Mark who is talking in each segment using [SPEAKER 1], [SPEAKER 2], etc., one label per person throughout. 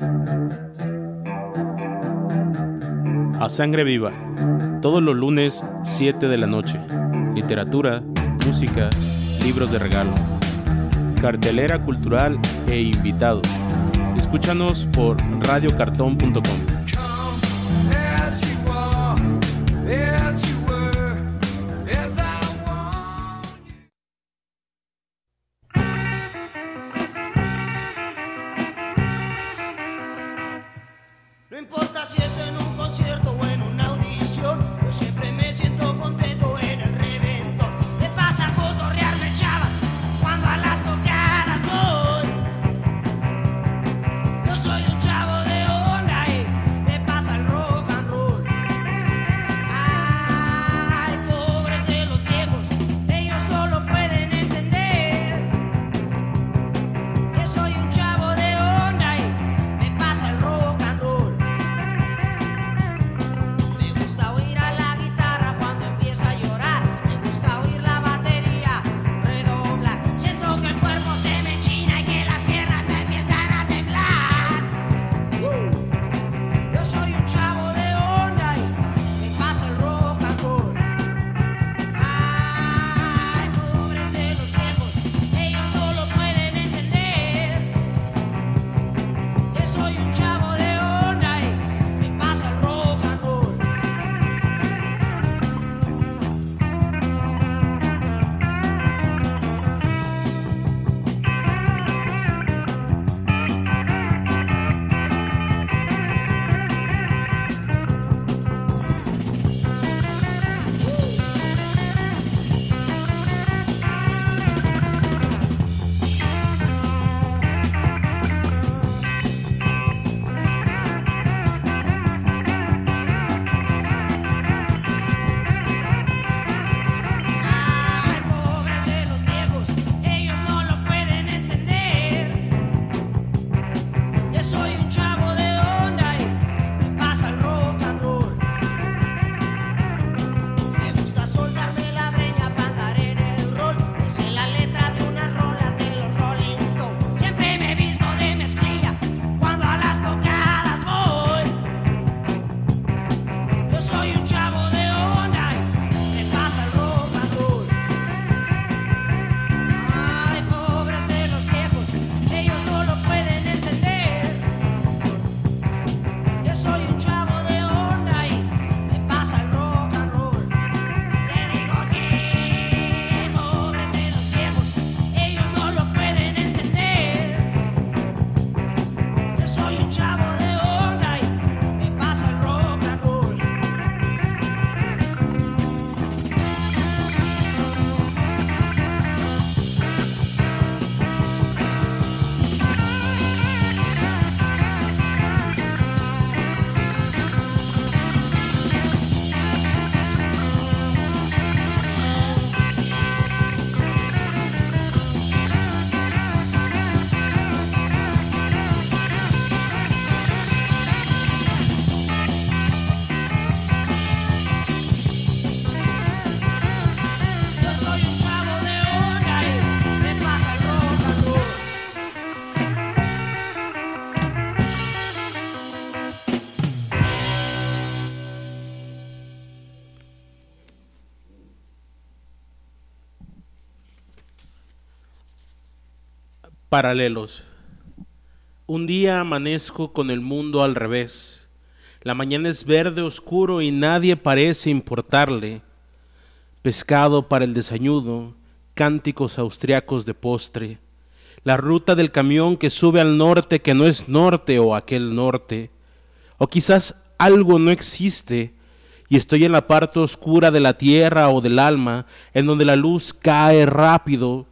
[SPEAKER 1] A Sangre Viva, todos los lunes 7 de la noche. Literatura, música, libros de regalo, cartelera cultural e invitados. Escúchanos por radiocartón.com. Paralelos. Un día amanezco con el mundo al revés. La mañana es verde oscuro y nadie parece importarle. Pescado para el desayuno, cánticos austriacos de postre. La ruta del camión que sube al norte que no es norte o aquel norte. O quizás algo no existe y estoy en la parte oscura de la tierra o del alma, en donde la luz cae rápido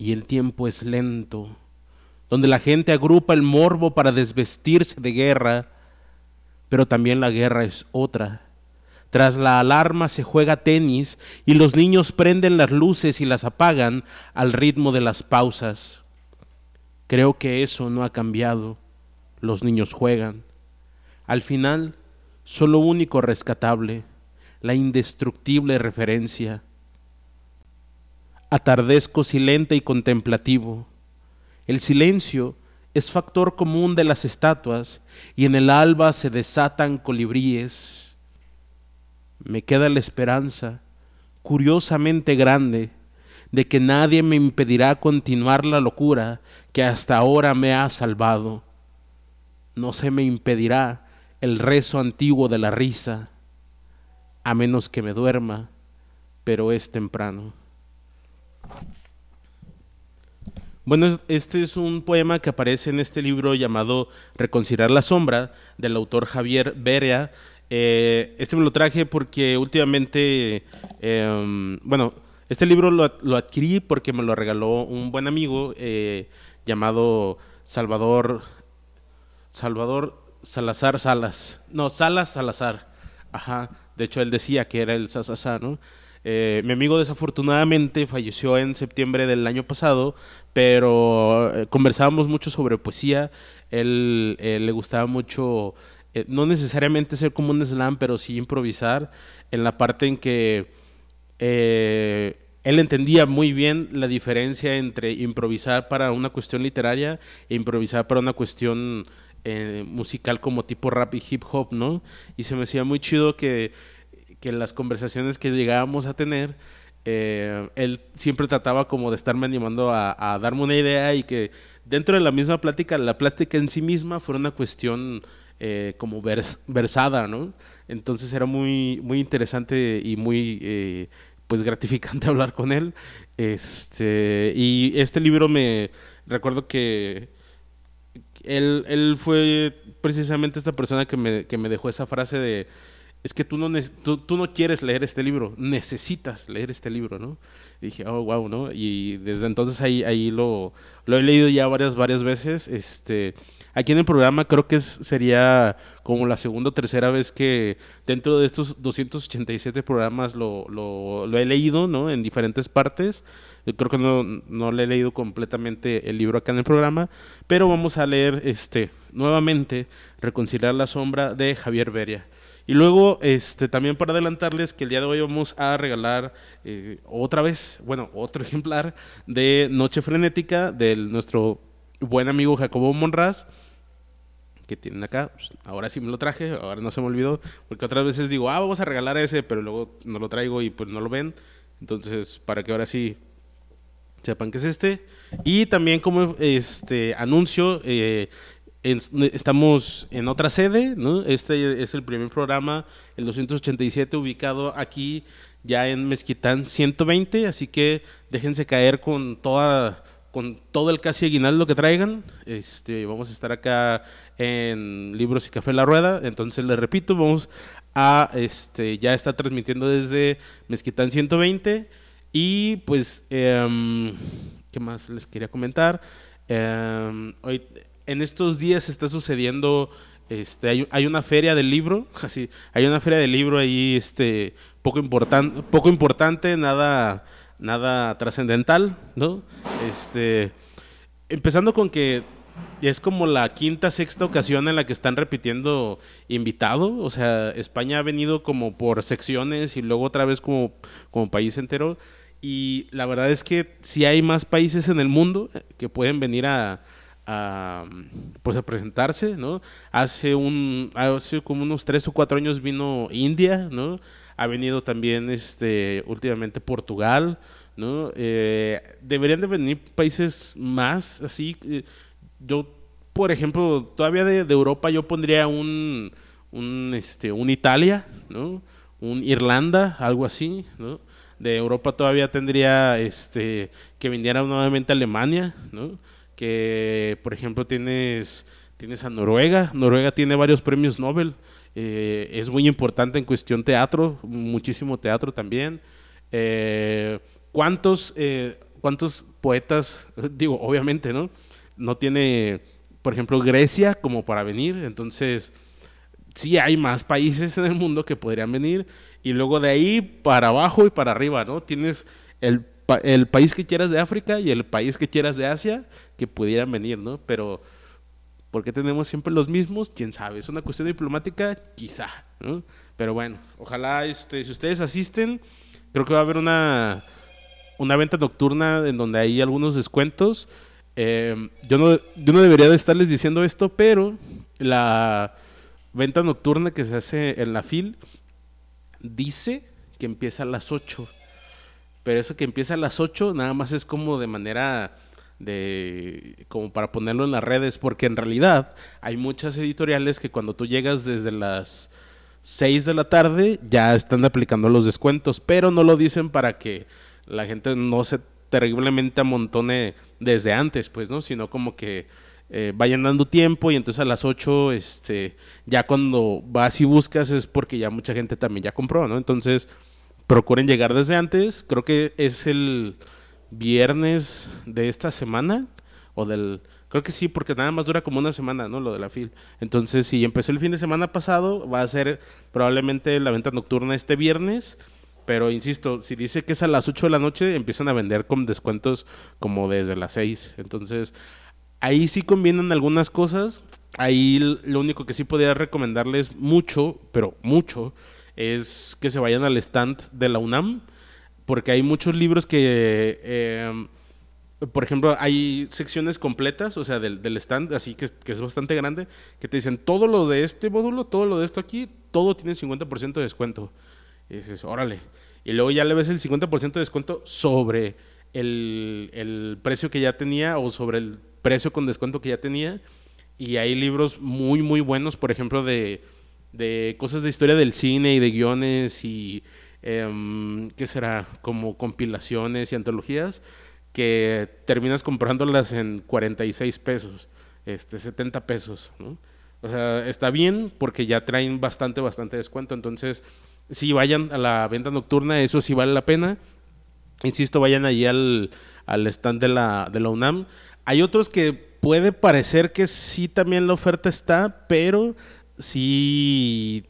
[SPEAKER 1] y el tiempo es lento, donde la gente agrupa el morbo para desvestirse de guerra, pero también la guerra es otra. Tras la alarma se juega tenis y los niños prenden las luces y las apagan al ritmo de las pausas. Creo que eso no ha cambiado. Los niños juegan. Al final, solo único rescatable, la indestructible referencia atardezco silente y contemplativo. El silencio
[SPEAKER 2] es factor común de las estatuas y en el alba se desatan colibríes. Me queda la esperanza, curiosamente grande, de que nadie me impedirá continuar la locura que hasta ahora me ha salvado. No se me impedirá el rezo antiguo de la risa, a menos que me duerma, pero es temprano. Bueno, este es un poema que aparece en este libro llamado Reconciliar la sombra, del autor Javier Beria. Eh, este me lo traje porque últimamente, em, bueno, este libro lo, adquirí porque me lo regaló un buen amigo eh, llamado Salvador, Salvador Salazar Salas. No, Salas Salazar. Ajá. De hecho, él decía que era el Sasasá, ¿no? Eh, mi amigo desafortunadamente falleció en septiembre del año pasado, pero eh, conversábamos mucho sobre poesía. Él le gustaba mucho, no necesariamente ser como un slam, pero sí improvisar en la parte en que eh, él entendía muy bien la diferencia entre improvisar para una cuestión literaria e improvisar para una cuestión eh, musical como tipo rap y hip hop, ¿no? Y se me hacía muy chido que, que las conversaciones que llegábamos a tener, eh, él siempre trataba como de estarme animando a, darme una idea y que dentro de la misma plática, la plástica en sí misma fuera una cuestión como versada, ¿no? Entonces era muy, muy interesante y muy pues gratificante hablar con él. Este, y este libro me recuerdo que él, él fue precisamente esta persona que me, que me dejó esa frase de es que tú no, tú, no quieres leer este libro, necesitas leer este libro, ¿no? Dije, oh, wow, ¿no? Y desde entonces ahí, ahí lo, lo he leído ya varias, varias veces. Este, Aquí en el programa creo que sería como la segunda o tercera vez que dentro de estos 287 programas lo, lo, he leído, ¿no? En diferentes partes. Yo creo que no, no le he leído completamente el libro acá en el programa, pero vamos a leer este nuevamente Reconciliar la sombra de Javier Beria. Y luego, este, también para adelantarles que el día de hoy vamos a regalar eh, otra vez, bueno, otro ejemplar de Noche Frenética de nuestro buen amigo Jacobo Monraz, que tienen acá. Ahora sí me lo traje, ahora no se me olvidó, porque otras veces digo, ah, vamos a regalar ese, pero luego no lo traigo y pues no lo ven. Entonces, para que ahora sí sepan que es este. Y también como este anuncio, eh, estamos en otra sede, ¿no? Este es el primer programa, el 287, ubicado aquí ya en Mezquitán 120, así que déjense caer con toda con todo el casi aguinaldo que traigan. Este, vamos a estar acá en Libros y Café La Rueda. Entonces, les repito, vamos a este, ya estar transmitiendo desde Mezquitán 120. Y pues, em, ¿qué más les quería comentar? Em, hoy, en estos días está sucediendo, este, hay, una feria del libro, así, hay una feria del libro ahí, este, poco, importante nada nada trascendental, ¿no? Este, empezando con que es como la quinta, sexta ocasión en la que están repitiendo invitado, o sea, España ha venido como por secciones y luego otra vez como país entero, y la verdad es que si hay más países en el mundo que pueden venir a, a, pues a presentarse, ¿no? Hace un hace como unos tres o cuatro años vino India, ¿no? ha venido también este, últimamente Portugal, ¿no? Eh, deberían de venir países más así. Eh, yo, por ejemplo, todavía de, Europa yo pondría un, un, este, un Italia, ¿no? Un Irlanda, algo así. De Europa todavía tendría este, que viniera nuevamente Alemania. Que, por ejemplo, tienes, tienes a Noruega. Noruega tiene varios premios Nobel. Eh, es muy importante en cuestión teatro, muchísimo teatro también. Eh, ¿cuántos, eh, ¿Cuántos poetas, digo, obviamente, ¿no? No tiene, por ejemplo, Grecia como para venir, entonces sí hay más países en el mundo que podrían venir y luego de ahí para abajo y para arriba, ¿no? Tienes el, el país que quieras de África y el país que quieras de Asia que pudieran venir, ¿no? Pero ¿Por qué tenemos siempre los mismos? ¿Quién sabe? ¿Es una cuestión diplomática? Quizá. Pero bueno, ojalá, este, si ustedes asisten, creo que va a haber una, una venta nocturna en donde hay algunos descuentos. Eh, yo, no, yo no debería de estarles diciendo esto, pero la venta nocturna que se hace en la FIL dice que empieza a las 8. Pero eso que empieza a las 8 nada más es como de manera de como para ponerlo en las redes, porque en realidad hay muchas editoriales que cuando tú llegas desde las 6 de la tarde ya están aplicando los descuentos, pero no lo dicen para que la gente no se terriblemente amontone desde antes, pues, ¿no? Sino como que eh, vayan dando tiempo y entonces a las 8, este, ya cuando vas y buscas es porque ya mucha gente también ya compró, ¿no? Entonces, procuren llegar desde antes, creo que es el viernes de esta semana o del... Creo que sí, porque nada más dura como una semana, ¿no? Lo de la FIL. Entonces, si empezó el fin de semana pasado, va a ser probablemente la venta nocturna este viernes. Pero insisto, si dice que es a las 8 de la noche, empiezan a vender con descuentos como desde las 6. Entonces, ahí sí combinan algunas cosas. Ahí lo único que sí podría recomendarles mucho, pero mucho, es que se vayan al stand de la UNAM porque hay muchos libros que, em, por ejemplo, hay secciones completas, o sea, del, stand, así que, que, es bastante grande, que te dicen todo lo de este módulo, todo lo de esto aquí, todo tiene 50% de descuento. Y dices, órale. Y luego ya le ves el 50% de descuento sobre el, el precio que ya tenía o sobre el precio con descuento que ya tenía. Y hay libros muy, muy buenos, por ejemplo, de, de cosas de historia del cine y de guiones y eh, ¿qué será? Como compilaciones y antologías que terminas comprándolas en 46 pesos, este, 70 pesos, ¿no? O sea, está bien porque ya traen bastante, bastante descuento. Entonces, si vayan a la venta nocturna, eso sí vale la pena. Insisto, vayan allí al, al stand de la, de la UNAM. Hay otros que puede parecer que sí también la oferta está, pero sí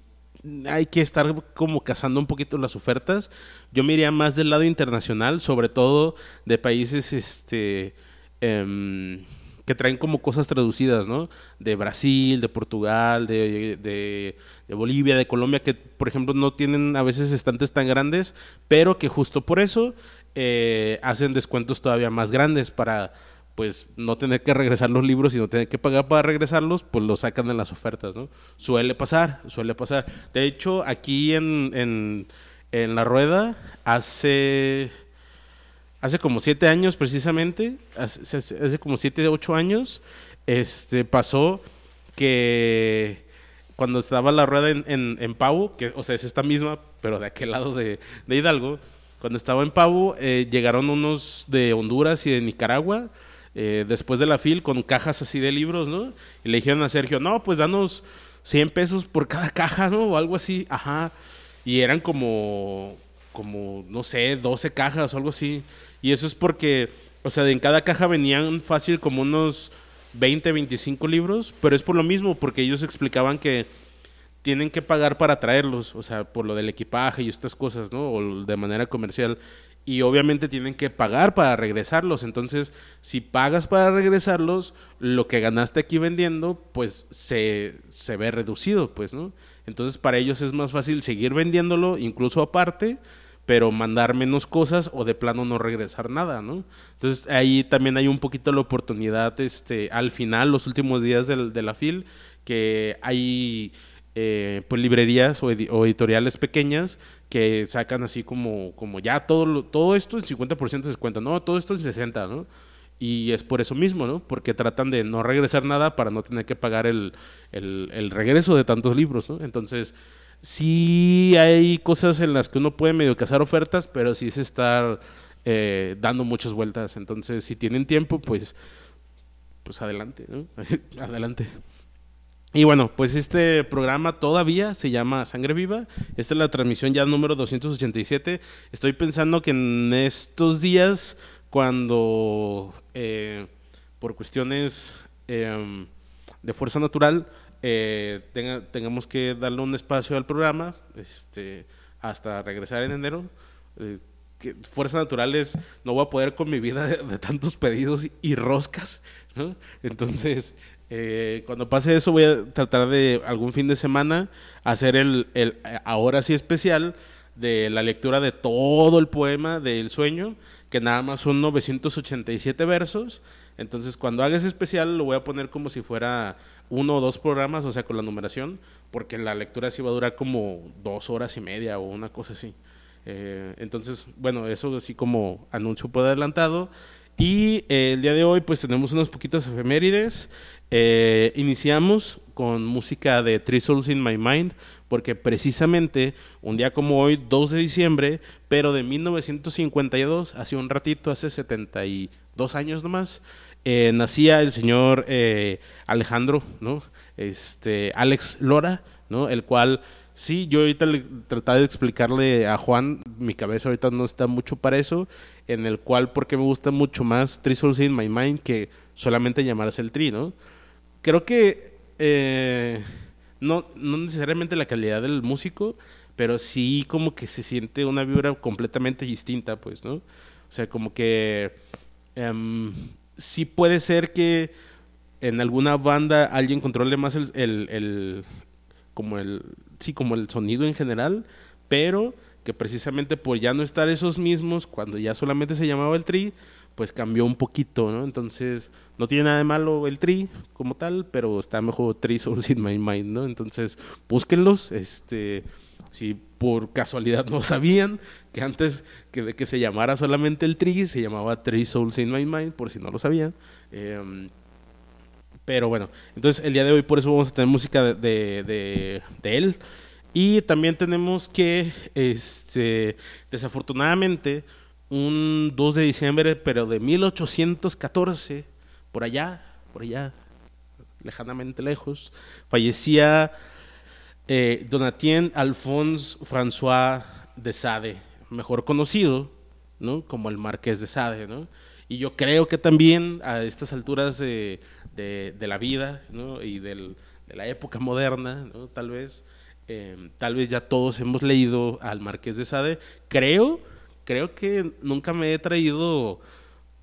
[SPEAKER 2] hay que estar como cazando un poquito las ofertas. Yo me más del lado internacional, sobre todo de países este em, que traen como cosas traducidas, ¿no? De Brasil, de Portugal, de, de, Bolivia, de Colombia, que por ejemplo no tienen a veces estantes tan grandes, pero que justo por eso eh, hacen descuentos todavía más grandes para pues no tener que regresar los libros y no tener que pagar para regresarlos, pues los sacan en las ofertas, ¿no? Suele pasar, suele pasar. De hecho, aquí en, en, La Rueda, hace, hace como siete años precisamente, hace, hace como siete, ocho años, este, pasó que cuando estaba La Rueda en, en, en Pavo, que, o sea, es esta misma, pero de aquel lado de, de Hidalgo, cuando estaba en Pavo, eh, llegaron unos de Honduras y de Nicaragua, eh, después de la FIL con cajas así de libros, ¿no? Y le dijeron a Sergio, no, pues danos 100 pesos por cada caja, ¿no? O algo así, ajá. Y eran como, como, no sé, 12 cajas o algo así. Y eso es porque, o sea, en cada caja venían fácil como unos 20, 25 libros, pero es por lo mismo, porque ellos explicaban que tienen que pagar para traerlos, o sea, por lo del equipaje y estas cosas, ¿no? O de manera comercial y obviamente tienen que pagar para regresarlos. Entonces, si pagas para regresarlos, lo que ganaste aquí vendiendo, pues se, se ve reducido, pues, ¿no? Entonces, para ellos es más fácil seguir vendiéndolo, incluso aparte, pero mandar menos cosas o de plano no regresar nada, ¿no? Entonces, ahí también hay un poquito la oportunidad, este, al final, los últimos días del, de la FIL, que hay eh, pues librerías o, editoriales pequeñas que sacan así como, como ya todo, todo esto en 50% de descuento, no, todo esto en 60, ¿no? Y es por eso mismo, ¿no? Porque tratan de no regresar nada para no tener que pagar el, el, regreso de tantos libros, ¿no? Entonces, sí hay cosas en las que uno puede medio cazar ofertas, pero sí es estar eh, dando muchas vueltas. Entonces, si tienen tiempo, pues, pues adelante, ¿no? adelante. Y bueno, pues este programa todavía se llama Sangre Viva. Esta es la transmisión ya número 287. Estoy pensando que en estos días, cuando eh, por cuestiones em, de fuerza natural eh, tengamos que darle un espacio al programa este, hasta regresar en enero, eh, que fuerza natural es no voy a poder con mi vida de, tantos pedidos y roscas, ¿no? Entonces, eh, cuando pase eso voy a tratar de algún fin de semana hacer el, el, ahora sí especial de la lectura de todo el poema del sueño, que nada más son 987 versos. Entonces, cuando haga ese especial, lo voy a poner como si fuera uno o dos programas, o sea, con la numeración, porque la lectura sí va a durar como dos horas y media o una cosa así. Eh, entonces, bueno, eso así como anuncio por adelantado. Y eh, el día de hoy, pues tenemos unas poquitas efemérides. Eh, iniciamos con música de Three Souls in My Mind, porque precisamente un día como hoy, 2 de diciembre, pero de 1952, hace un ratito, hace 72 años nomás, eh, nacía el señor eh, Alejandro, ¿no? Este, Alex Lora, ¿no? El cual, sí, yo ahorita le trataba de explicarle a Juan, mi cabeza ahorita no está mucho para eso, en el cual, porque me gusta mucho más Three Souls in My Mind que solamente llamarse el Tri, ¿no? Creo que eh, no, no necesariamente la calidad del músico, pero sí como que se siente una vibra completamente distinta, pues, ¿no? O sea, como que em, sí puede ser que en alguna banda alguien controle más el, el, como el sí como el sonido en general pero que precisamente por ya no estar esos mismos cuando ya solamente se llamaba el tri pues cambió un poquito no entonces no tiene nada de malo el tri como tal pero está mejor Tri Souls in My Mind no entonces búsquenlos este si por casualidad no sabían que antes que de que se llamara solamente el Tri, se llamaba Three Souls in My Mind, por si no lo sabían. Em, pero bueno, entonces el día de hoy por eso vamos a tener música de, de, él. Y también tenemos que, este, desafortunadamente, un 2 de diciembre, pero de 1814, por allá, por allá, lejanamente lejos, fallecía eh, Donatien Alphonse François de Sade, mejor conocido ¿no? como el Marqués de Sade. ¿no? Y yo creo que también a estas alturas de, la vida ¿no? y de la época moderna, ¿no? tal vez, eh, tal vez ya todos hemos leído al Marqués de Sade. Creo, creo que nunca me he traído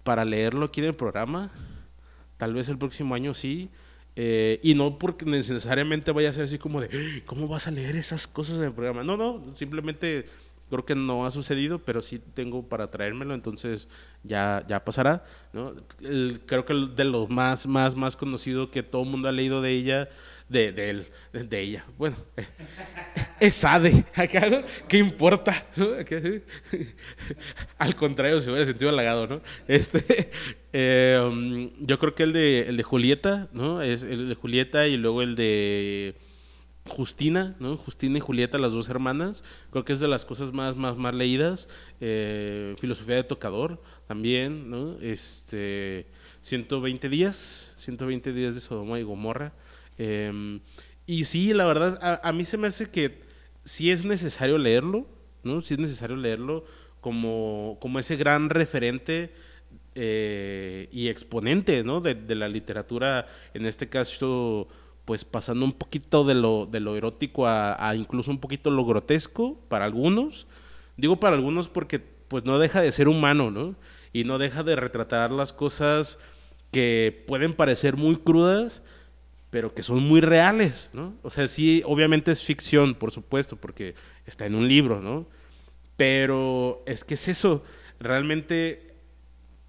[SPEAKER 2] para leerlo aquí en el programa. Tal vez el próximo año sí. Eh, y no porque necesariamente vaya a ser así como de, ¿cómo vas a leer esas cosas en el programa? No, no, simplemente creo que no ha sucedido, pero sí tengo para traérmelo, entonces ya, ya pasará. ¿no? creo que de lo más, más, más conocido que todo el mundo ha leído de ella de, de, él, de ella. Bueno, es Ade. ¿Qué importa? Al contrario, se hubiera sentido halagado, ¿no? Este, eh, yo creo que el de, el de Julieta, ¿no? Es el de Julieta y luego el de Justina, ¿no? Justina y Julieta, las dos hermanas. Creo que es de las cosas más, más, más leídas. Eh, filosofía de tocador también, ¿no? Este, 120 días, 120 días de Sodoma y Gomorra. Em, y sí, la verdad, a, mí se me hace que sí es necesario leerlo, ¿no? Sí es necesario leerlo como, como ese gran referente eh, y exponente, ¿no? De, la literatura, en este caso, pues pasando un poquito de lo, de lo erótico a, incluso un poquito lo grotesco para algunos. Digo para algunos porque pues no deja de ser humano, ¿no? Y no deja de retratar las cosas que pueden parecer muy crudas, pero que son muy reales, ¿no? O sea, sí, obviamente es ficción, por supuesto, porque está en un libro, ¿no? Pero es que es eso, realmente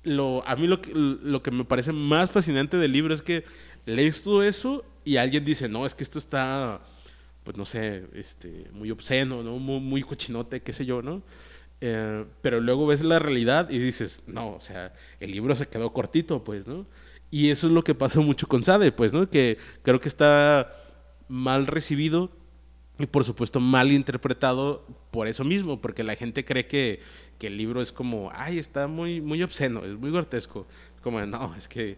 [SPEAKER 2] lo, a mí lo que, lo que me parece más fascinante del libro es que lees todo eso y alguien dice, no, es que esto está, pues no sé, este, muy obsceno, ¿no? Muy, muy cochinote, qué sé yo, ¿no? Eh, pero luego ves la realidad y dices, no, o sea, el libro se quedó cortito, pues, ¿no? Y eso es lo que pasa mucho con Sade, pues, ¿no? Que creo que está mal recibido y por supuesto mal interpretado por eso mismo, porque la gente cree que, que el libro es como, ay, está muy, muy obsceno, es muy grotesco. Es como, no, es que,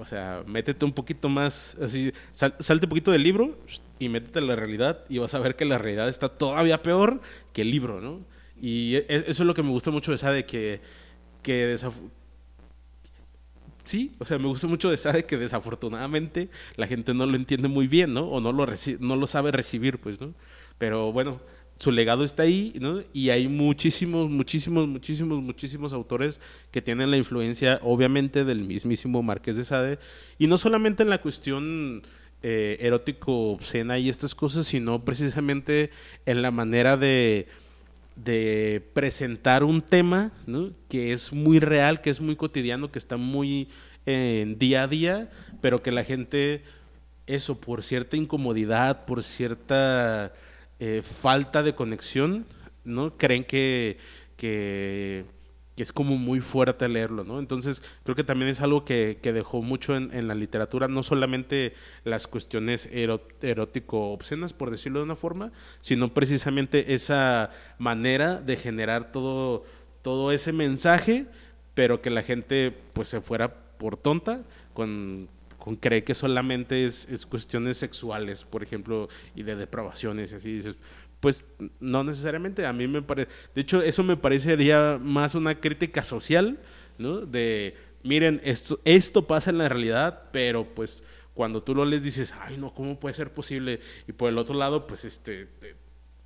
[SPEAKER 2] o sea, métete un poquito más, así, salte un poquito del libro y métete en la realidad y vas a ver que la realidad está todavía peor que el libro, ¿no? Y e, eso es lo que me gusta mucho de Sade, que, que, sí, o sea, me gusta mucho de Sade que desafortunadamente la gente no lo entiende muy bien, ¿no? O no lo, no lo sabe recibir, pues, ¿no? Pero bueno, su legado está ahí, ¿no? Y hay muchísimos, muchísimos, muchísimos, muchísimos autores que tienen la influencia, obviamente, del mismísimo Marqués de Sade. Y no solamente en la cuestión eh, erótico, obscena y estas cosas, sino precisamente en la manera de de presentar un tema ¿no? que es muy real, que es muy cotidiano, que está muy
[SPEAKER 1] en día a día, pero que la gente, eso, por cierta incomodidad, por cierta eh, falta de conexión, ¿no? Creen que, que, es como muy fuerte leerlo, ¿no? Entonces, creo que también es algo que, dejó mucho en, la literatura, no solamente las cuestiones erótico-obscenas, por decirlo de una forma, sino precisamente esa manera de generar todo, todo ese mensaje, pero que la gente pues se fuera por tonta con, con creer que solamente es, es, cuestiones sexuales, por ejemplo, y de depravaciones, y así dices, pues no necesariamente, a mí me parece, de hecho eso me parecería más una crítica social, ¿no? De, miren, esto, esto pasa en la realidad, pero pues cuando tú lo lees dices, ay no, ¿cómo puede ser posible? Y por el otro lado, pues este,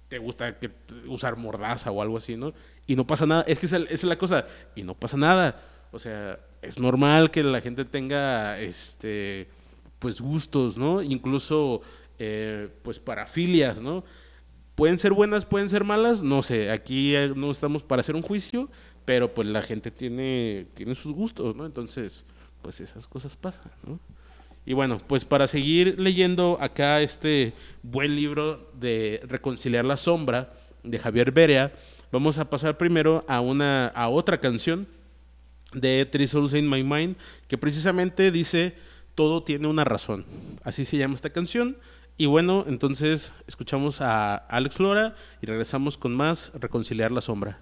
[SPEAKER 1] te, gusta que, usar mordaza o algo así, ¿no? Y no pasa nada, es que esa, es la cosa, y no pasa nada, o sea, es normal que la gente tenga, este, pues gustos, ¿no? Incluso, eh, pues parafilias, ¿no? Pueden ser buenas, pueden ser malas, no sé, aquí eh, no estamos para hacer un juicio, pero pues la gente tiene, tiene sus gustos, ¿no? Entonces, pues esas cosas pasan, ¿no? Y bueno, pues para seguir leyendo acá este buen libro de Reconciliar la Sombra de Javier Berea, vamos a pasar primero a, una, a otra canción de Three Souls in My Mind, que precisamente dice, todo tiene una razón. Así se llama esta canción. Y bueno, entonces escuchamos a Alex Flora y regresamos con más Reconciliar la Sombra.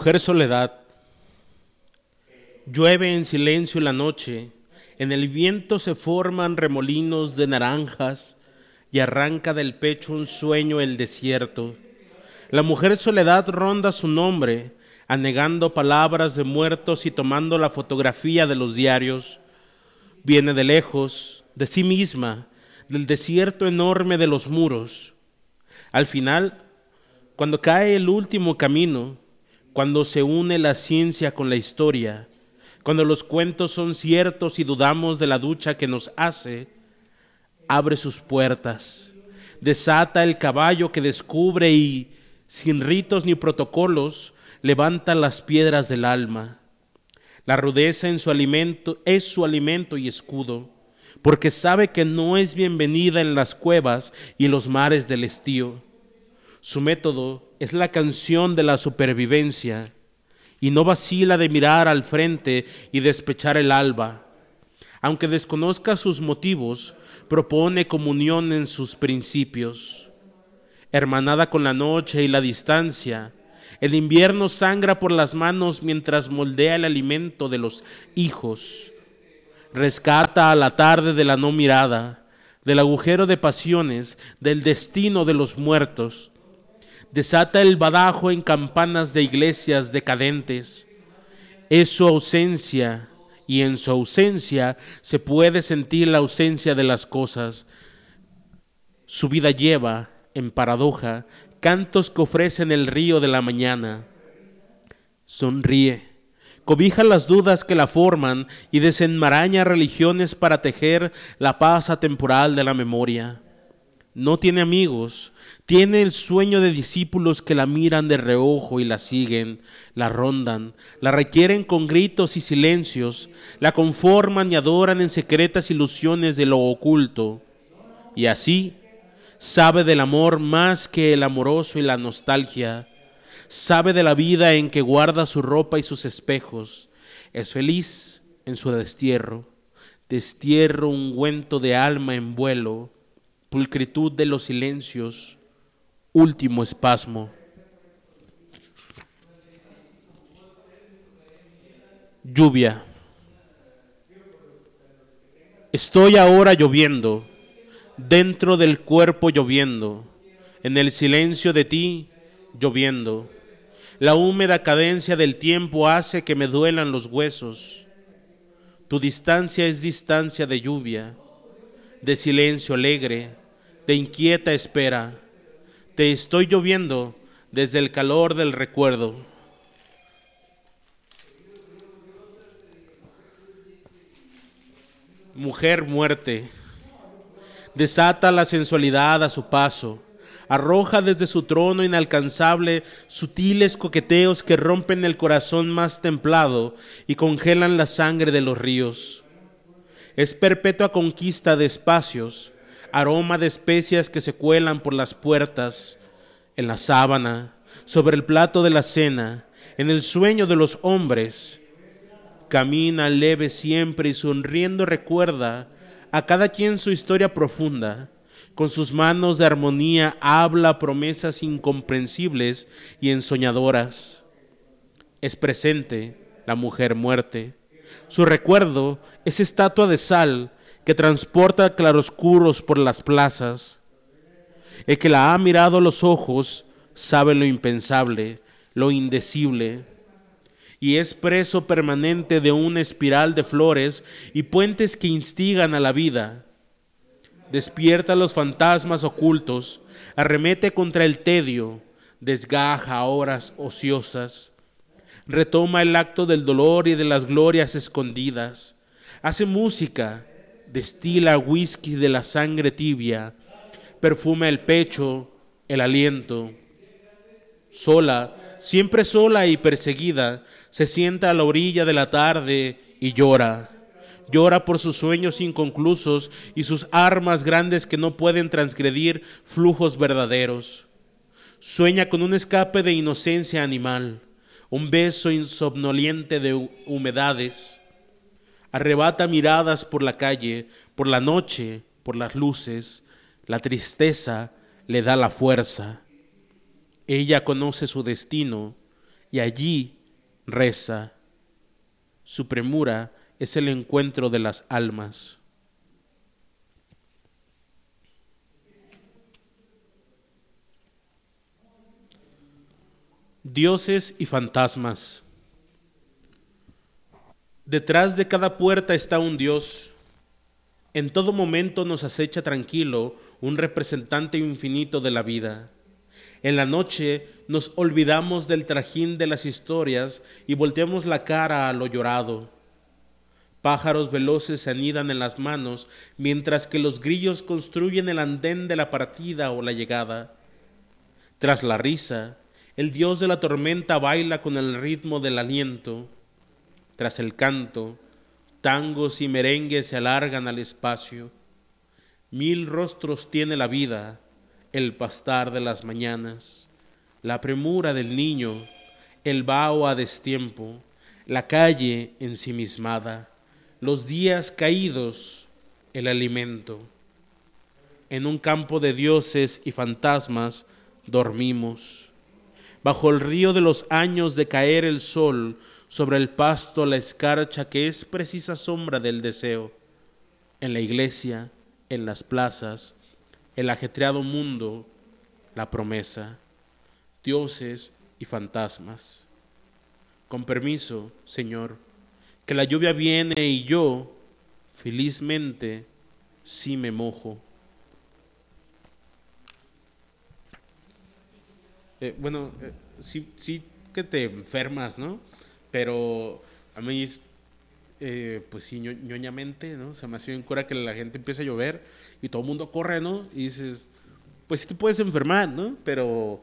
[SPEAKER 2] Mujer soledad, llueve en silencio la noche, en el viento se forman remolinos de naranjas y arranca del pecho un sueño el desierto. La mujer soledad ronda su nombre, anegando palabras de muertos y tomando la fotografía de los diarios. Viene de lejos, de sí misma, del desierto enorme de los muros. Al final, cuando cae el último camino, cuando se une la ciencia con la historia, cuando los cuentos son ciertos y dudamos de la ducha que nos hace, abre sus puertas, desata el caballo que descubre y, sin ritos ni protocolos, levanta las piedras del alma. La rudeza en su alimento es su alimento y escudo, porque sabe que no es bienvenida en las cuevas y los mares del estío. Su método es la canción de la supervivencia y no vacila de mirar al frente y despechar el alba. Aunque desconozca sus motivos, propone comunión en sus principios. Hermanada con la noche y la distancia, el invierno sangra por las manos mientras moldea el alimento de los hijos. Rescata a la tarde de la no mirada, del agujero de pasiones, del destino de los muertos desata el badajo en campanas de iglesias decadentes. Es su ausencia y en su ausencia se puede sentir la ausencia de las cosas. Su vida lleva, en paradoja, cantos que ofrecen el río de la mañana. Sonríe, cobija las dudas que la forman y desenmaraña religiones para tejer la paz atemporal de la memoria. No tiene amigos, tiene el sueño de discípulos que la miran de reojo y la siguen, la rondan, la requieren con gritos y silencios, la conforman y adoran en secretas ilusiones de lo oculto. Y así sabe del amor más que el amoroso y la nostalgia, sabe de la vida en que guarda su ropa y sus espejos, es feliz en su destierro, destierro ungüento de alma en vuelo, pulcritud de los silencios, último espasmo. Lluvia. Estoy ahora lloviendo, dentro del cuerpo lloviendo, en el silencio de ti lloviendo. La húmeda cadencia del tiempo hace que me duelan los huesos. Tu distancia es distancia de lluvia, de silencio alegre, de inquieta espera te estoy lloviendo desde el calor del recuerdo. Mujer muerte, desata la sensualidad a su paso, arroja desde su trono inalcanzable sutiles coqueteos que rompen el corazón más templado y congelan la sangre de los ríos. Es perpetua conquista de espacios, aroma de especias que se cuelan por las puertas, en la sábana, sobre el plato de la cena, en el sueño de los hombres. Camina leve siempre y sonriendo recuerda a cada quien su historia profunda. Con sus manos de armonía habla promesas incomprensibles y ensoñadoras. Es presente la mujer muerte. Su recuerdo es estatua de sal que transporta claroscuros por las plazas. El que la ha mirado a los ojos sabe lo impensable, lo indecible, y es preso permanente de una espiral de flores y puentes que instigan a la vida. Despierta los fantasmas ocultos, arremete contra el tedio, desgaja horas ociosas, retoma el acto del dolor y de las glorias escondidas, hace música, destila whisky de la sangre tibia, perfuma el pecho, el aliento. Sola, siempre sola y perseguida, se sienta a la orilla de la tarde y llora. Llora por sus sueños inconclusos y sus armas grandes que no pueden transgredir flujos verdaderos. Sueña con un escape de inocencia animal, un beso insomnoliente de humedades arrebata miradas por la calle, por la noche, por las luces. La tristeza le da la fuerza. Ella conoce su destino, y allí reza. Su premura es el encuentro de las almas. Dioses y fantasmas. Detrás de cada puerta está un Dios. En todo momento nos acecha tranquilo un representante infinito de la vida. En la noche nos olvidamos del trajín de las historias y volteamos la cara a lo llorado. Pájaros veloces se anidan en las manos mientras que los grillos construyen el andén de la partida o la llegada. Tras la risa, el dios de la tormenta baila con el ritmo del aliento. Tras el canto, tangos y merengues se alargan al espacio. Mil rostros tiene la vida, el pastar de las mañanas, la premura del niño, el vaho a destiempo, la calle ensimismada, los días caídos, el alimento. En un campo de dioses y fantasmas dormimos bajo el río de los años de caer el sol, sobre el pasto la escarcha que es precisa sombra del deseo. En la iglesia, en las plazas, el ajetreado mundo, la promesa, dioses y fantasmas. Con permiso, Señor, que la lluvia viene y yo, felizmente, sí me mojo. Eh, bueno, eh, sí, sí que te enfermas, ¿no? Pero a mí, eh, pues sí, ñoñamente, ¿no? Se me hace bien cura que la gente empiece a llover y todo el mundo corre, ¿no? Y dices, pues sí te puedes enfermar, ¿no? Pero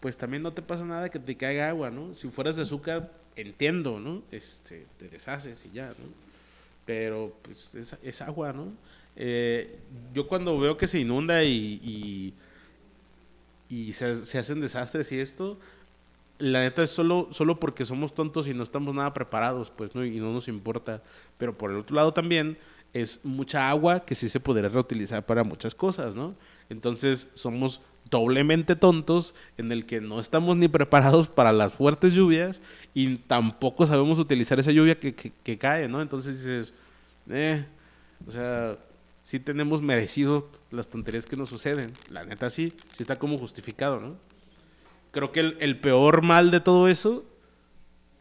[SPEAKER 2] pues también no te pasa nada que te caiga agua, ¿no? Si fueras de azúcar, entiendo, ¿no? Este, te deshaces y ya, ¿no? Pero pues es, agua, ¿no? yo cuando veo que se inunda y y se, hacen desastres y esto, la neta es solo, solo porque somos tontos y no estamos nada preparados, pues, ¿no? Y no nos importa. Pero por el otro lado también es mucha agua que sí se podría reutilizar para muchas cosas, ¿no? Entonces somos doblemente tontos en el que no estamos ni preparados para las fuertes lluvias y tampoco sabemos utilizar esa lluvia que, que cae, ¿no? Entonces dices, eh, o sea, sí tenemos merecido las tonterías que nos suceden. La neta sí, sí está como justificado, ¿no? Creo que el, peor mal de todo eso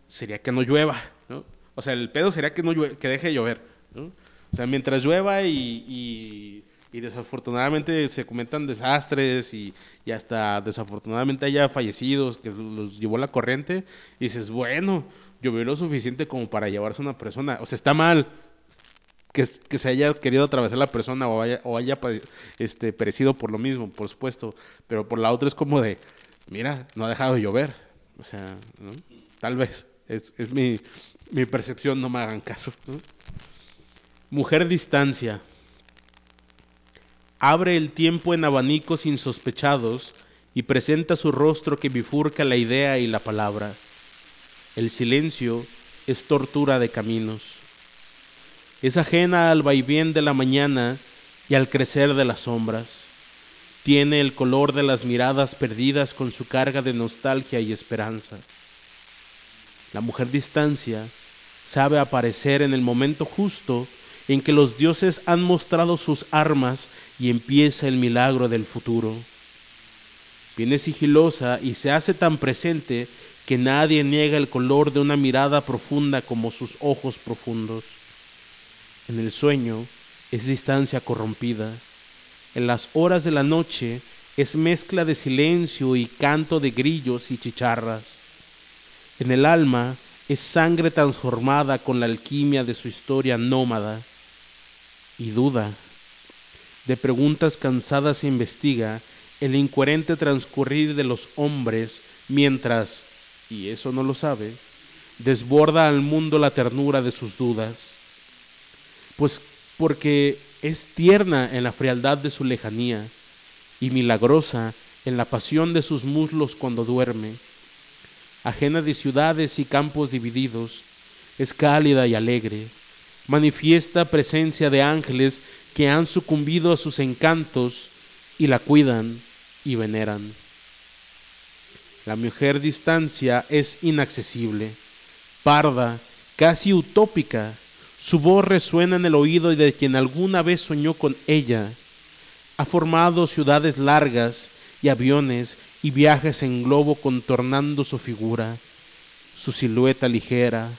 [SPEAKER 2] sería que no llueva, ¿no? O sea, el pedo sería que, no que deje de llover, ¿no? O sea, mientras llueva y, y, desafortunadamente se cometan desastres y, y, hasta desafortunadamente haya fallecidos que los llevó la corriente, y dices, bueno, llovió lo suficiente como para llevarse a una persona. O sea, está mal, que, se haya querido atravesar la persona o haya, o haya este, perecido por lo mismo, por supuesto. Pero por la otra es como de, mira, no ha dejado de llover. O sea, tal vez. Es, mi, percepción, no me hagan caso. Mujer distancia. Abre el tiempo en abanicos insospechados y presenta su rostro que bifurca la idea y la palabra. El silencio es tortura de caminos es ajena al vaivén de la mañana y al crecer de las sombras. Tiene el color de las miradas perdidas con su carga de nostalgia y esperanza. La mujer distancia sabe aparecer en el momento justo en que los dioses han mostrado sus armas y empieza el milagro del futuro. Viene sigilosa y se hace tan presente que nadie niega el color de una mirada profunda como sus ojos profundos. En el sueño es distancia corrompida. En las horas de la noche es mezcla de silencio y canto de grillos y chicharras. En el alma es sangre transformada con la alquimia de su historia nómada. Y duda. De preguntas cansadas investiga el incoherente transcurrir de los hombres mientras, y eso no lo sabe, desborda al mundo la ternura de sus dudas pues porque es tierna en la frialdad de su lejanía y milagrosa en la pasión de sus muslos cuando duerme. Ajena de ciudades y campos divididos, es cálida y alegre, manifiesta presencia de ángeles que han sucumbido a sus encantos y la cuidan y veneran. La mujer distancia es inaccesible, parda, casi utópica. Su voz resuena en el oído de quien alguna vez soñó con ella. Ha formado ciudades largas y aviones y viajes en globo contornando su figura, su silueta ligera,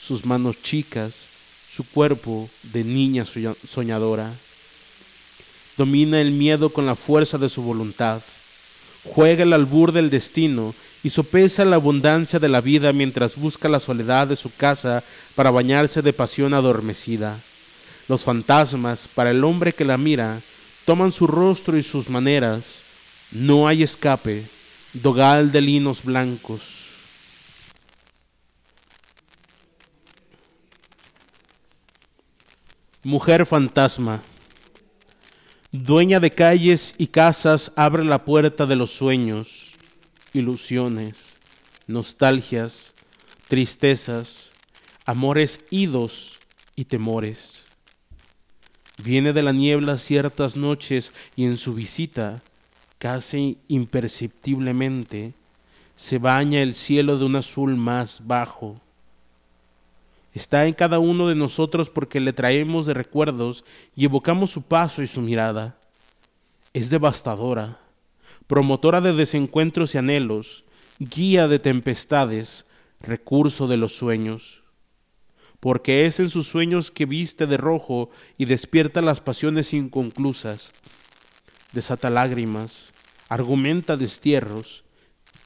[SPEAKER 2] sus manos chicas, su cuerpo de niña soñadora. Domina el miedo con la fuerza de su voluntad. Juega el albur del destino y sopesa la abundancia de la vida mientras busca la soledad de su casa para bañarse de pasión adormecida. Los fantasmas, para el hombre que la mira, toman su rostro y sus maneras. No hay escape, dogal de linos blancos. Mujer fantasma, dueña de calles y casas, abre la puerta de los sueños, ilusiones, nostalgias, tristezas, amores idos y temores. Viene de la niebla ciertas noches y en su visita, casi imperceptiblemente, se baña el cielo de un azul más bajo está en cada uno de nosotros porque le traemos de recuerdos y evocamos su paso y su mirada. Es devastadora, promotora de desencuentros y anhelos, guía de tempestades, recurso de los sueños. Porque es en sus sueños que viste de rojo y despierta las pasiones inconclusas, desata lágrimas, argumenta destierros.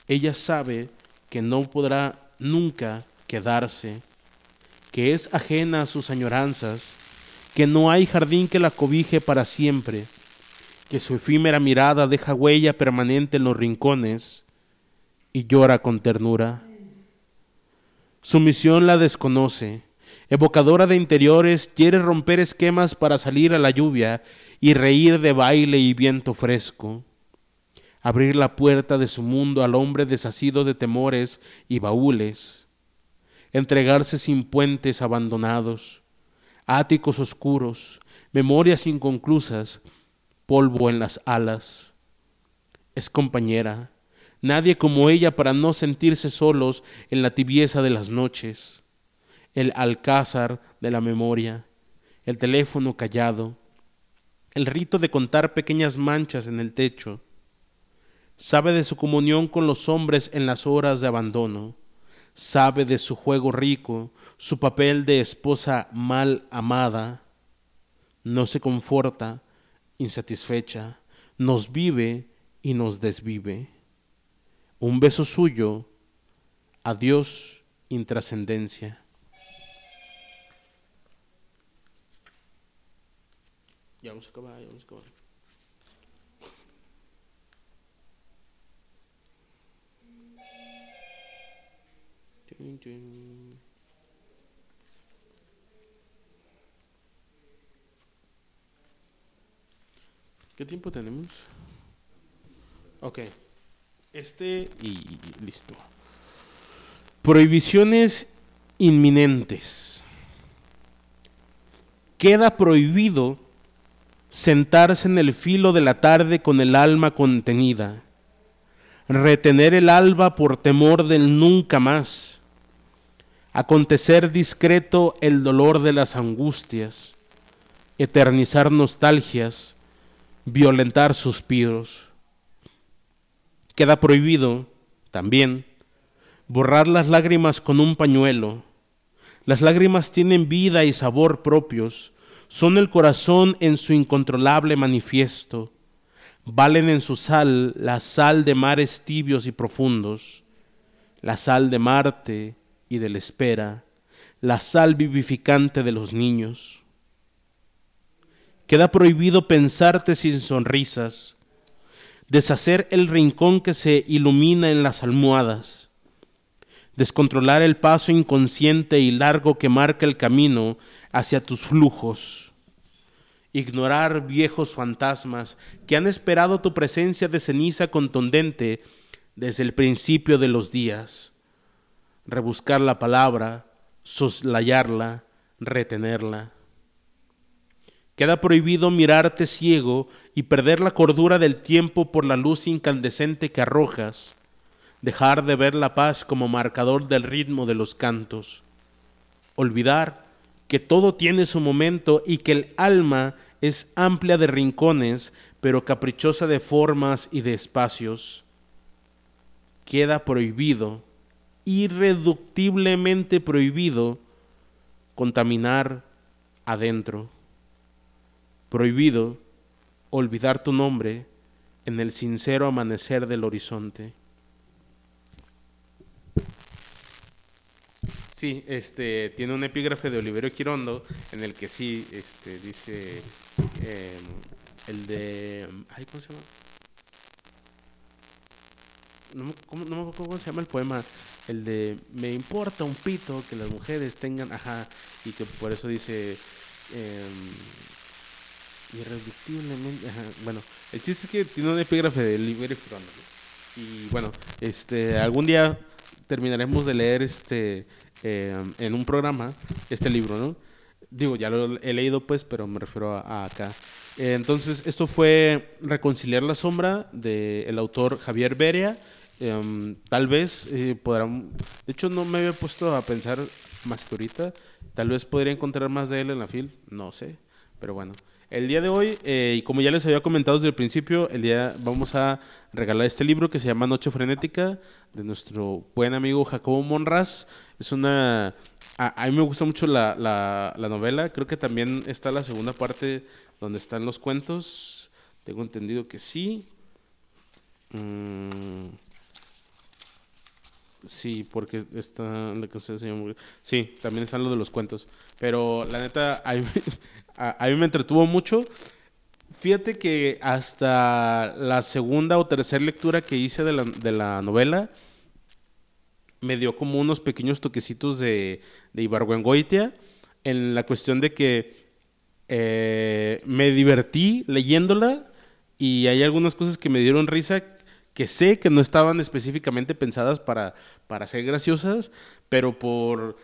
[SPEAKER 2] Ella sabe que no podrá nunca quedarse que es ajena a sus añoranzas, que no hay jardín que la cobije para siempre, que su efímera mirada deja huella permanente en los rincones y llora con ternura. Su misión la desconoce, evocadora de interiores, quiere romper esquemas para salir a la lluvia y reír de baile y viento fresco, abrir la puerta de su mundo al hombre desasido de temores y baúles. Entregarse sin puentes abandonados, áticos oscuros, memorias inconclusas, polvo en las alas. Es compañera, nadie como ella para no sentirse solos en la tibieza de las noches, el alcázar de la memoria, el teléfono callado, el rito de contar pequeñas manchas en el techo. Sabe de su comunión con los hombres en las horas de abandono. Sabe de su juego rico, su papel de esposa mal amada, no se conforta, insatisfecha, nos vive y nos desvive. Un beso suyo, adiós, intrascendencia. Ya vamos a acabar, ya vamos a acabar. ¿Qué tiempo tenemos? Ok. Este y listo. Prohibiciones inminentes. Queda prohibido sentarse en el filo de la tarde con el alma contenida, retener el alba por temor del nunca más acontecer discreto el dolor de las angustias, eternizar nostalgias, violentar suspiros. Queda prohibido también borrar las lágrimas con un pañuelo. Las lágrimas tienen vida y sabor propios, son el corazón en su incontrolable manifiesto, valen en su sal la sal de mares tibios y profundos, la sal de Marte, y de la espera, la sal vivificante de los niños. Queda prohibido pensarte sin sonrisas, deshacer el rincón que se ilumina en las almohadas, descontrolar el paso inconsciente y largo que marca el camino hacia tus flujos, ignorar viejos fantasmas que han esperado tu presencia de ceniza contundente desde el principio de los días rebuscar la palabra, soslayarla, retenerla. Queda prohibido mirarte ciego y perder la cordura del tiempo por la luz incandescente que arrojas, dejar de ver la paz como marcador del ritmo de los cantos, olvidar que todo tiene su momento y que el alma es amplia de rincones, pero caprichosa de formas y de espacios. Queda prohibido, irreductiblemente prohibido, contaminar adentro. Prohibido olvidar tu nombre en el sincero amanecer del horizonte. Sí, este, tiene un epígrafe de Oliverio Quirondo en el que sí, este, dice em, el de, ay, ¿cómo se llama? No, me acuerdo cómo se llama el poema, el de me importa un pito que las mujeres tengan, ajá, y que por eso dice em, irreductiblemente, ajá, bueno, el chiste es que tiene un epígrafe de Oliverio Quirondo, y bueno, este, algún día terminaremos de leer este eh, en un programa este libro, ¿no? Digo, ya lo he leído pues, pero me refiero a, acá. Entonces, esto fue Reconciliar la sombra del autor Javier Beria. Em, tal vez eh, podrán... De hecho, no me había puesto a pensar más que ahorita. Tal vez podría encontrar más de él en la fil, no sé. Pero bueno, el día de hoy, eh, y como ya les había comentado desde el principio, el día vamos a regalar este libro que se llama Noche Frenética de nuestro buen amigo Jacobo Monraz. Es una... A, mí me gusta mucho la, la, novela. Creo que también está la segunda parte donde están los cuentos. Tengo entendido que sí. Mm, sí, porque está Sí, también están los de los cuentos. Pero la neta, a mí me entretuvo mucho. Fíjate que hasta la segunda o tercera lectura que hice de la, de la novela me dio como unos pequeños toquecitos de, de Ibargüengoitia en la cuestión de que eh, me divertí leyéndola y hay algunas cosas que me dieron risa que sé que no estaban específicamente pensadas para, para ser graciosas, pero por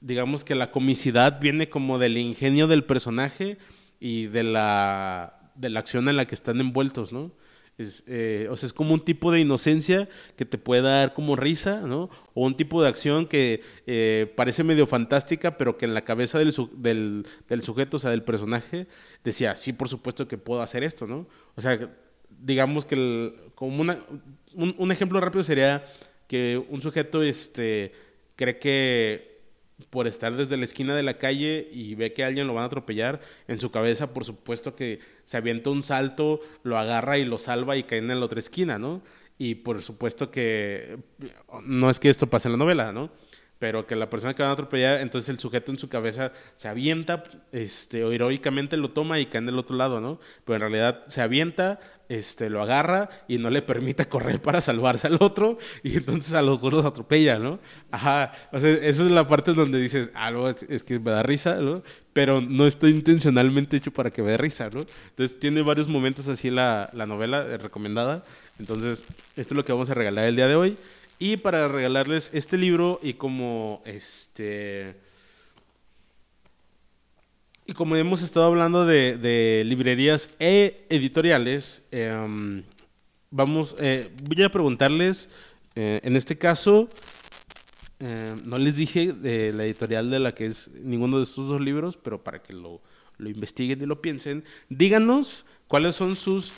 [SPEAKER 2] digamos que la comicidad viene como del ingenio del personaje y de la, de la acción en la que están envueltos, ¿no? Es, eh, o sea, es como un tipo de inocencia que te puede dar como risa, ¿no? O un tipo de acción que eh, parece medio fantástica, pero que en la cabeza del, del, del, sujeto, o sea, del personaje, decía, sí, por supuesto que puedo hacer esto, ¿no? O sea, digamos que como una, un, un, ejemplo rápido sería que un sujeto este, cree que por estar desde la esquina de la calle y ve que alguien lo van a atropellar, en su cabeza, por supuesto que se avienta un salto, lo agarra y lo salva y cae en la otra esquina, ¿no? Y por supuesto que no es que esto pase en la novela, ¿no? Pero que la persona que van a atropellar, entonces el sujeto en su cabeza se avienta, este, o heroicamente lo toma y cae en el otro lado, ¿no? Pero en realidad se avienta, este, lo agarra y no le permite correr para salvarse al otro y entonces a los dos los atropella, ¿no? Ajá, o sea, esa es la parte donde dices, ah, es, que me da risa, ¿no? Pero no está intencionalmente hecho para que me dé risa, ¿no? Entonces tiene varios momentos así la, la novela eh, recomendada. Entonces, esto es lo que vamos a regalar el día de hoy. Y para regalarles este libro y como este y como hemos estado hablando de, librerías e editoriales, em, vamos, eh, voy a preguntarles, eh, en este caso, em, no les dije de la editorial de la que es ninguno de estos dos libros, pero para que lo, lo investiguen y lo piensen, díganos cuáles son sus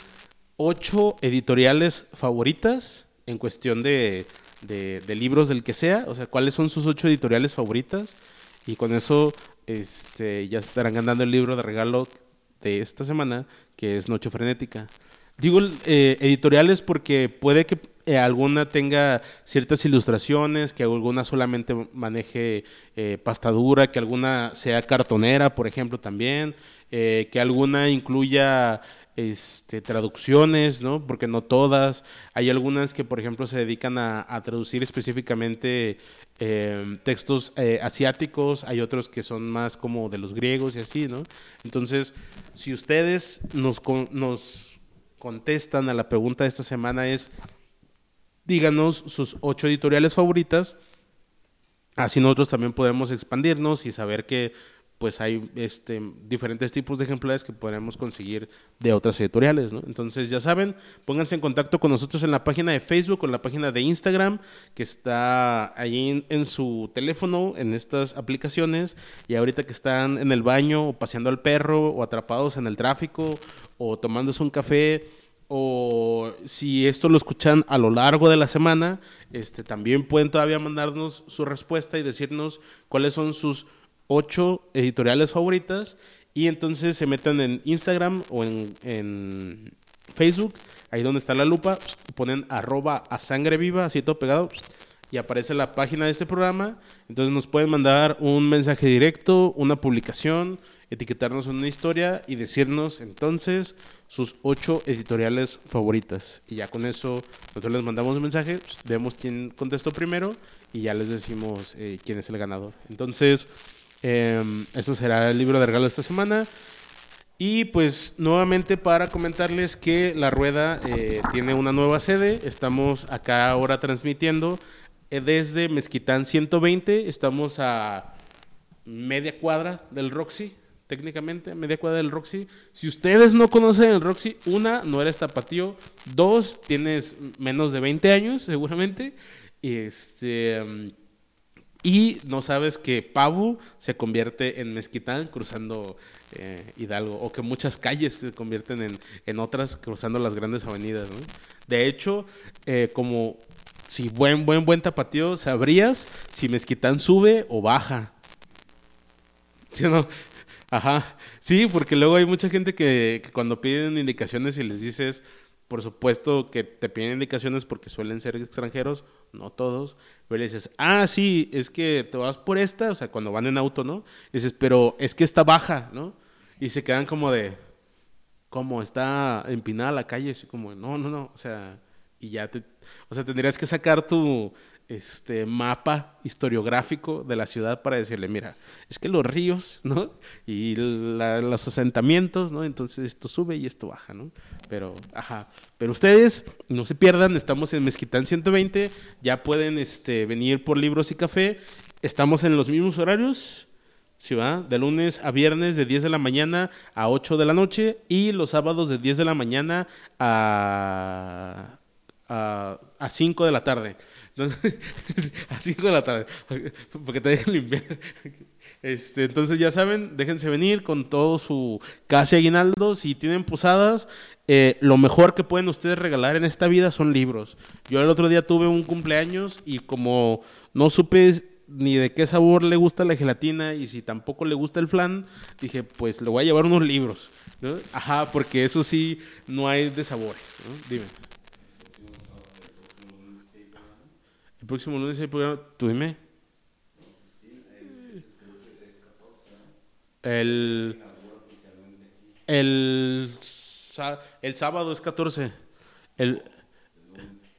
[SPEAKER 2] ocho editoriales favoritas en cuestión de, de, libros del que sea, o sea, cuáles son sus ocho editoriales favoritas y con eso este, ya se estarán ganando el libro de regalo de esta semana, que es Noche Frenética. Digo eh, editoriales porque puede que eh, alguna tenga ciertas ilustraciones, que alguna solamente maneje eh, pastadura, que alguna sea cartonera, por ejemplo, también, que alguna incluya este, traducciones, ¿no? Porque no todas. Hay algunas que, por ejemplo, se dedican a, traducir específicamente em, textos eh, asiáticos, hay otros que son más como de los griegos y así, ¿no? Entonces, si ustedes nos, contestan a la pregunta de esta semana es, díganos sus ocho editoriales favoritas, así nosotros también podemos expandirnos y saber que pues hay este, diferentes tipos de ejemplares que podemos conseguir de otras editoriales. ¿no? Entonces, ya saben, pónganse en contacto con nosotros en la página de Facebook o en la página de Instagram, que está ahí en, su teléfono, en estas aplicaciones. Y ahorita que están en el baño, o paseando al perro, o atrapados en el tráfico, o tomándose un café, o si esto lo escuchan a lo largo de la semana, este, también pueden todavía mandarnos su respuesta y decirnos cuáles son sus ocho editoriales favoritas y entonces se metan en Instagram o en, Facebook, ahí donde está la lupa, ponen arroba a sangre viva, así todo pegado, y aparece la página de este programa. Entonces nos pueden mandar un mensaje directo, una publicación, etiquetarnos en una historia y decirnos entonces sus ocho editoriales favoritas. Y ya con eso nosotros les mandamos un mensaje, vemos quién contestó primero y ya les decimos eh, quién es el ganador. Entonces... Eh, eso será el libro de regalo esta semana. Y pues nuevamente para comentarles que la rueda eh, tiene una nueva sede. Estamos acá ahora transmitiendo eh, desde Mezquitán 120. Estamos a media cuadra del Roxy, técnicamente, media cuadra del Roxy. Si ustedes no conocen el Roxy, una, no eres tapatío. Dos, tienes menos de 20 años seguramente. Este y no sabes que Pabu se convierte en Mezquitán cruzando eh, Hidalgo, o que muchas calles se convierten en, en otras cruzando las grandes avenidas. De hecho, eh, como si buen, buen, buen tapatío, sabrías si Mezquitán sube o baja. ¿Sí o no? Ajá. Sí, porque luego hay mucha gente que cuando piden indicaciones y les dices, por supuesto que te piden indicaciones porque suelen ser extranjeros no todos, pero le dices, ah, sí, es que te vas por esta, o sea, cuando van en auto, ¿no? dices, pero es que está baja, ¿no? Y se quedan como de, como está empinada la calle, así como, no, no, no, o sea, y ya te, o sea, tendrías que sacar tu, este mapa historiográfico de la ciudad para decirle, mira, es que los ríos, ¿no? Y los asentamientos, ¿no? Entonces esto sube y esto baja, ¿no? Pero, ajá. Pero ustedes no se pierdan, estamos en Mezquitán 120, ya pueden este, venir por libros y café. Estamos en los mismos horarios, ¿sí? De lunes a viernes de 10 de la mañana a 8 de la noche y los sábados de 10 de la mañana a, a, a 5 de la tarde. A 5 de la tarde, porque te dejan limpiar. Este, entonces ya saben, déjense venir con todo su casi aguinaldo. Si tienen posadas, eh, lo mejor que pueden ustedes regalar en esta vida son libros. Yo el otro día tuve un cumpleaños y como no supe ni de qué sabor le gusta la gelatina y si tampoco le gusta el flan, dije, pues le voy a llevar unos libros. Ajá, porque eso sí, no hay de sabores. Dime. El próximo lunes hay programa. Tú dime. El. El. El sábado es 14. El.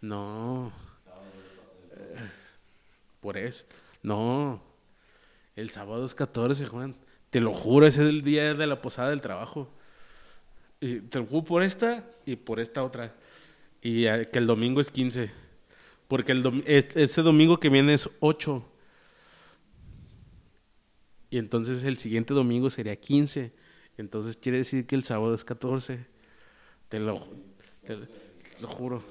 [SPEAKER 2] No. Por eso. No. El sábado es 14, Juan. Te lo juro, ese es el día de la posada del trabajo. Y te lo juro por esta y por esta otra. Y que el domingo es 15. Porque el ese domingo que viene es 8. Y entonces el siguiente domingo sería 15. Entonces quiere decir que el sábado es 14. Te lo, lo juro.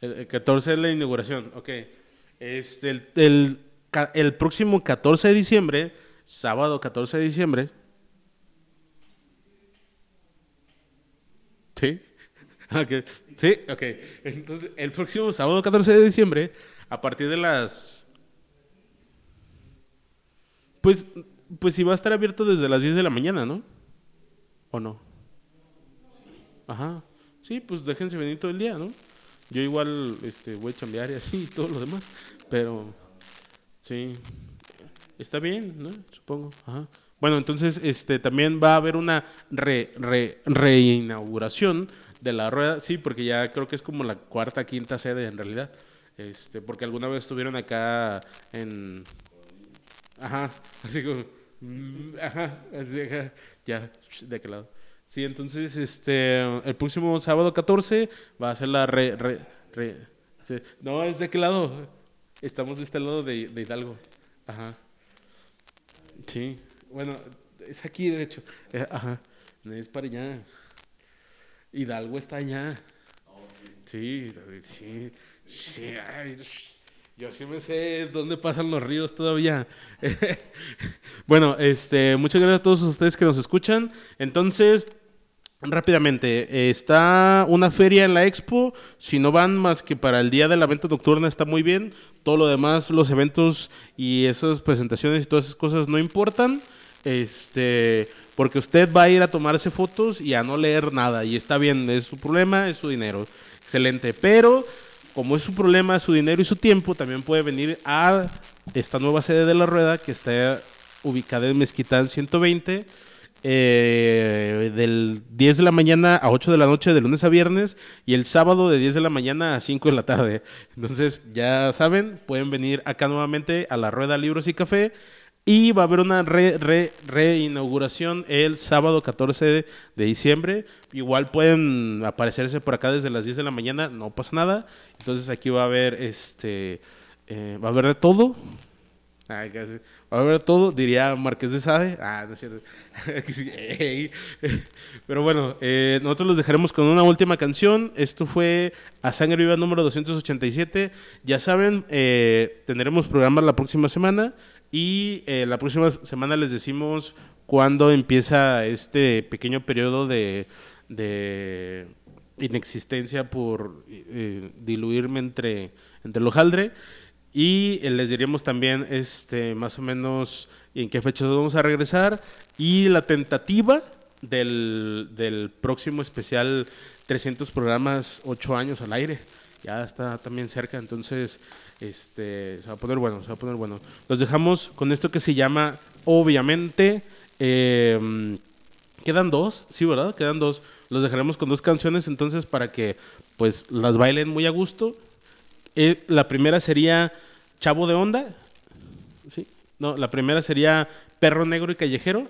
[SPEAKER 2] El, 14 es la inauguración. Ok. Este, el, el, el próximo 14 de diciembre, sábado 14 de diciembre. ¿Sí? Okay. Sí, ok. Entonces, el próximo sábado 14 de diciembre, a partir de las... Pues, pues si va a estar abierto desde las 10 de la mañana, ¿no? ¿O no? Ajá. Sí, pues déjense venir todo el día, ¿no? Yo igual este, voy a chambear y así y todo lo demás. Pero, sí. Está bien, ¿no? Supongo. Ajá. Bueno, entonces este, también va a haber una re, re, reinauguración de la rueda, sí, porque ya creo que es como la cuarta, quinta sede en realidad. Este, porque alguna vez estuvieron acá en. Ajá, así como. Mm, ajá, así, ya, de qué lado. Sí, entonces, este, el próximo sábado 14 va a ser la re. re, re No, es de qué lado. Estamos de este lado de, de Hidalgo. Ajá. Sí. Bueno, Es aquí, de hecho. Eh, ajá. Es para allá. Hidalgo está allá. Sí, sí. Sí, yo sí me sé dónde pasan los ríos todavía. bueno, este, muchas gracias a todos ustedes que nos escuchan. Entonces, rápidamente, está una feria en la expo. Si no van más que para el día de la venta nocturna, está muy bien. Todo lo demás, los eventos y esas presentaciones y todas esas cosas no importan. Este, porque usted va a ir a tomarse fotos y a no leer nada. Y está bien, es su problema, es su dinero. Excelente. Pero como es su problema, su dinero y su tiempo, también puede venir a esta nueva sede de la rueda que está ubicada en Mezquitán 120. Eh, del 10 de la mañana a 8 de la noche de lunes a viernes y el sábado de 10 de la mañana a 5 de la tarde. Entonces, ya saben, pueden venir acá nuevamente a la Rueda Libros y Café y va a haber una re, re, reinauguración el sábado 14 de, diciembre. Igual pueden aparecerse por acá desde las 10 de la mañana, no pasa nada. Entonces aquí va a haber este eh, va a haber de todo. va a haber de todo, diría Marqués de Sade. Ah, no es cierto. Pero bueno, eh, nosotros los dejaremos con una última canción. Esto fue A Sangre Viva número 287. Ya saben, eh, tendremos programas la próxima semana. Y eh, la próxima semana les decimos cuándo empieza este pequeño periodo de, inexistencia por eh, diluirme entre, entre el hojaldre. Y eh, les diríamos también este, más o menos en qué fecha vamos a regresar. Y la tentativa del, del próximo especial 300 programas, 8 años al aire. Ya está también cerca, entonces este, se va a poner bueno, se va a poner bueno. Los dejamos con esto que se llama, obviamente, em, quedan dos, sí, ¿verdad? Quedan dos. Los dejaremos con dos canciones entonces para que pues las bailen muy a gusto. Eh, la primera sería Chavo de Onda. ¿Sí? No, la primera sería Perro Negro y Callejero.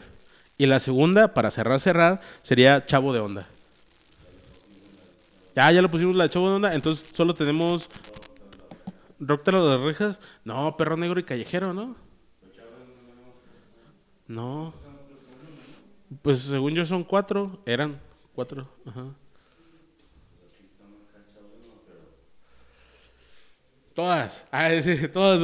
[SPEAKER 2] Y la segunda, para cerrar, cerrar, sería Chavo de Onda. Ya, ya lo pusimos la de Chavo de Onda. Entonces solo tenemos Rock de las rejas. No, perro negro y callejero, ¿no? No. Pues según yo son cuatro. Eran cuatro. Ajá. Todas. Ah, todas.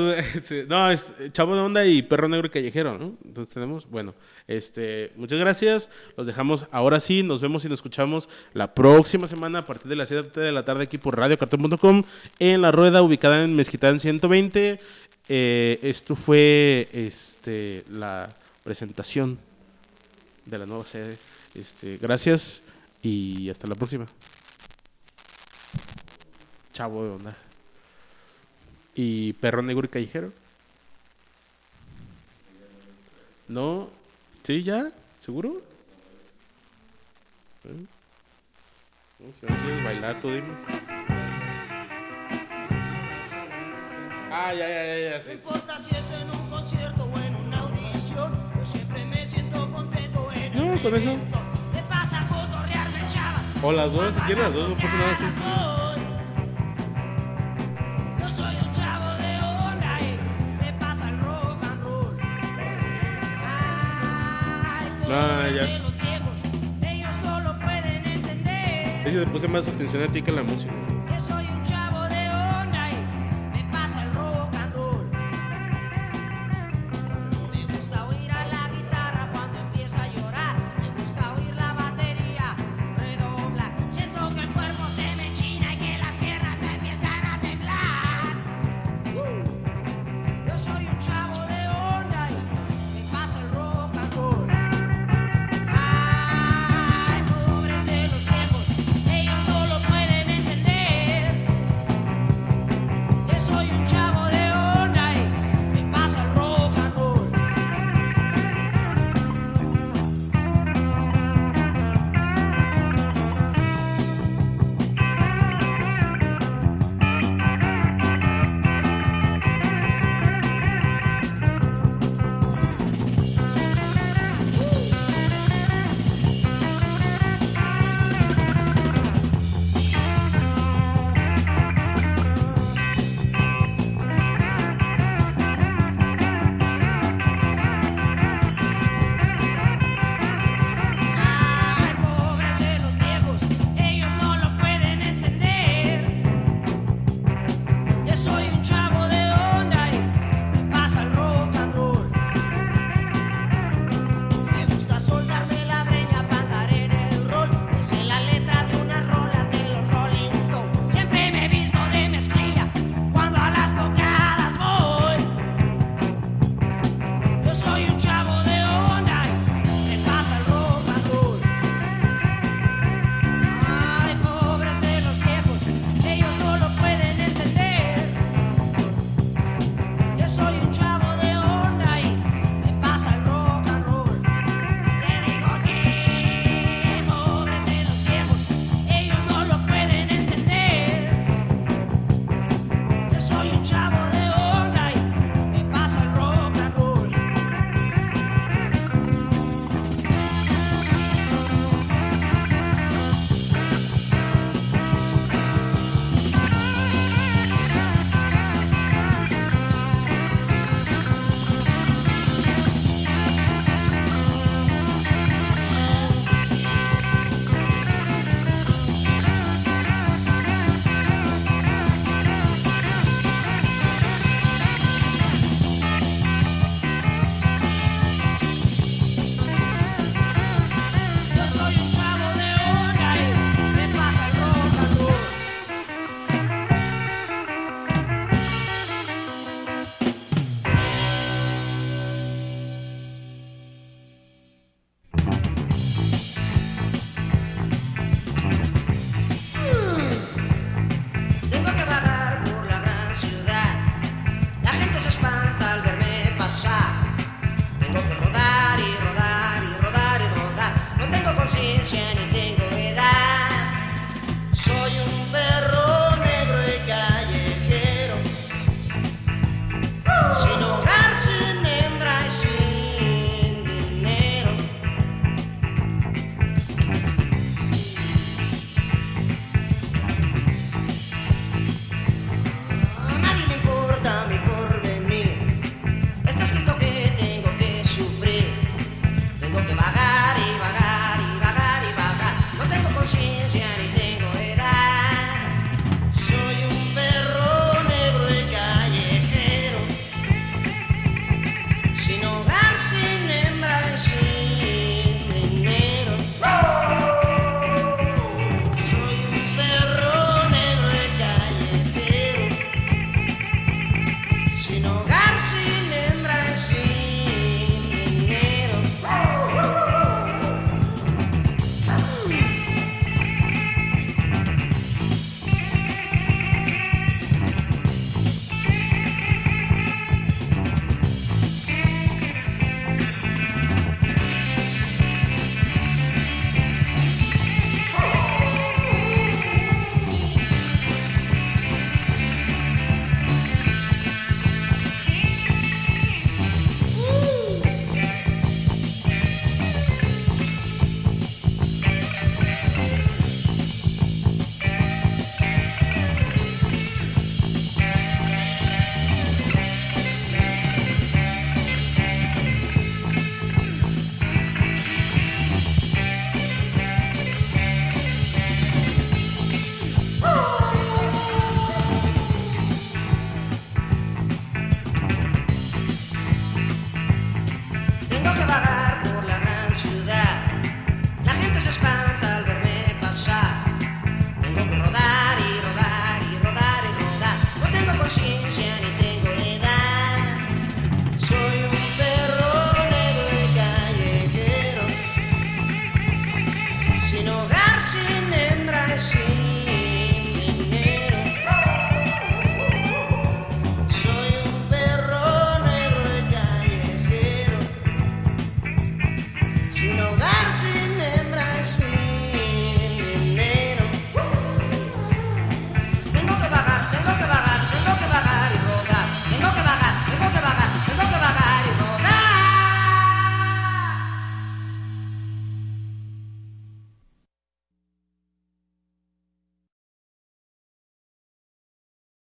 [SPEAKER 2] No, es Chavo de Onda y Perro Negro Callejero, ¿no? Entonces tenemos, bueno, este, muchas gracias. Los dejamos ahora sí. Nos vemos y nos escuchamos la próxima semana a partir de las 7 de la tarde aquí por radiocartón.com en la rueda ubicada en Mezquitán 120. Eh, esto fue este, la presentación de la nueva sede. Este, gracias y hasta la próxima. Chavo de Onda y Perro Negro y Callejero. ¿No? ¿Sí, ya? ¿Seguro? ¿Eh? Si no quieres bailar, tú dime. Ah, ya, ya, ya, ya. Sí,
[SPEAKER 1] no importa si es en un concierto o en una audición, yo siempre me siento contento en
[SPEAKER 2] No, con eso.
[SPEAKER 1] Me pasa a cotorrearme, chava.
[SPEAKER 2] O las dos, si quieres, las dos, no pasa nada. Sí, sí. No, ya.
[SPEAKER 1] Ellos no.
[SPEAKER 2] Sí, le puse más atención a ti que a la música.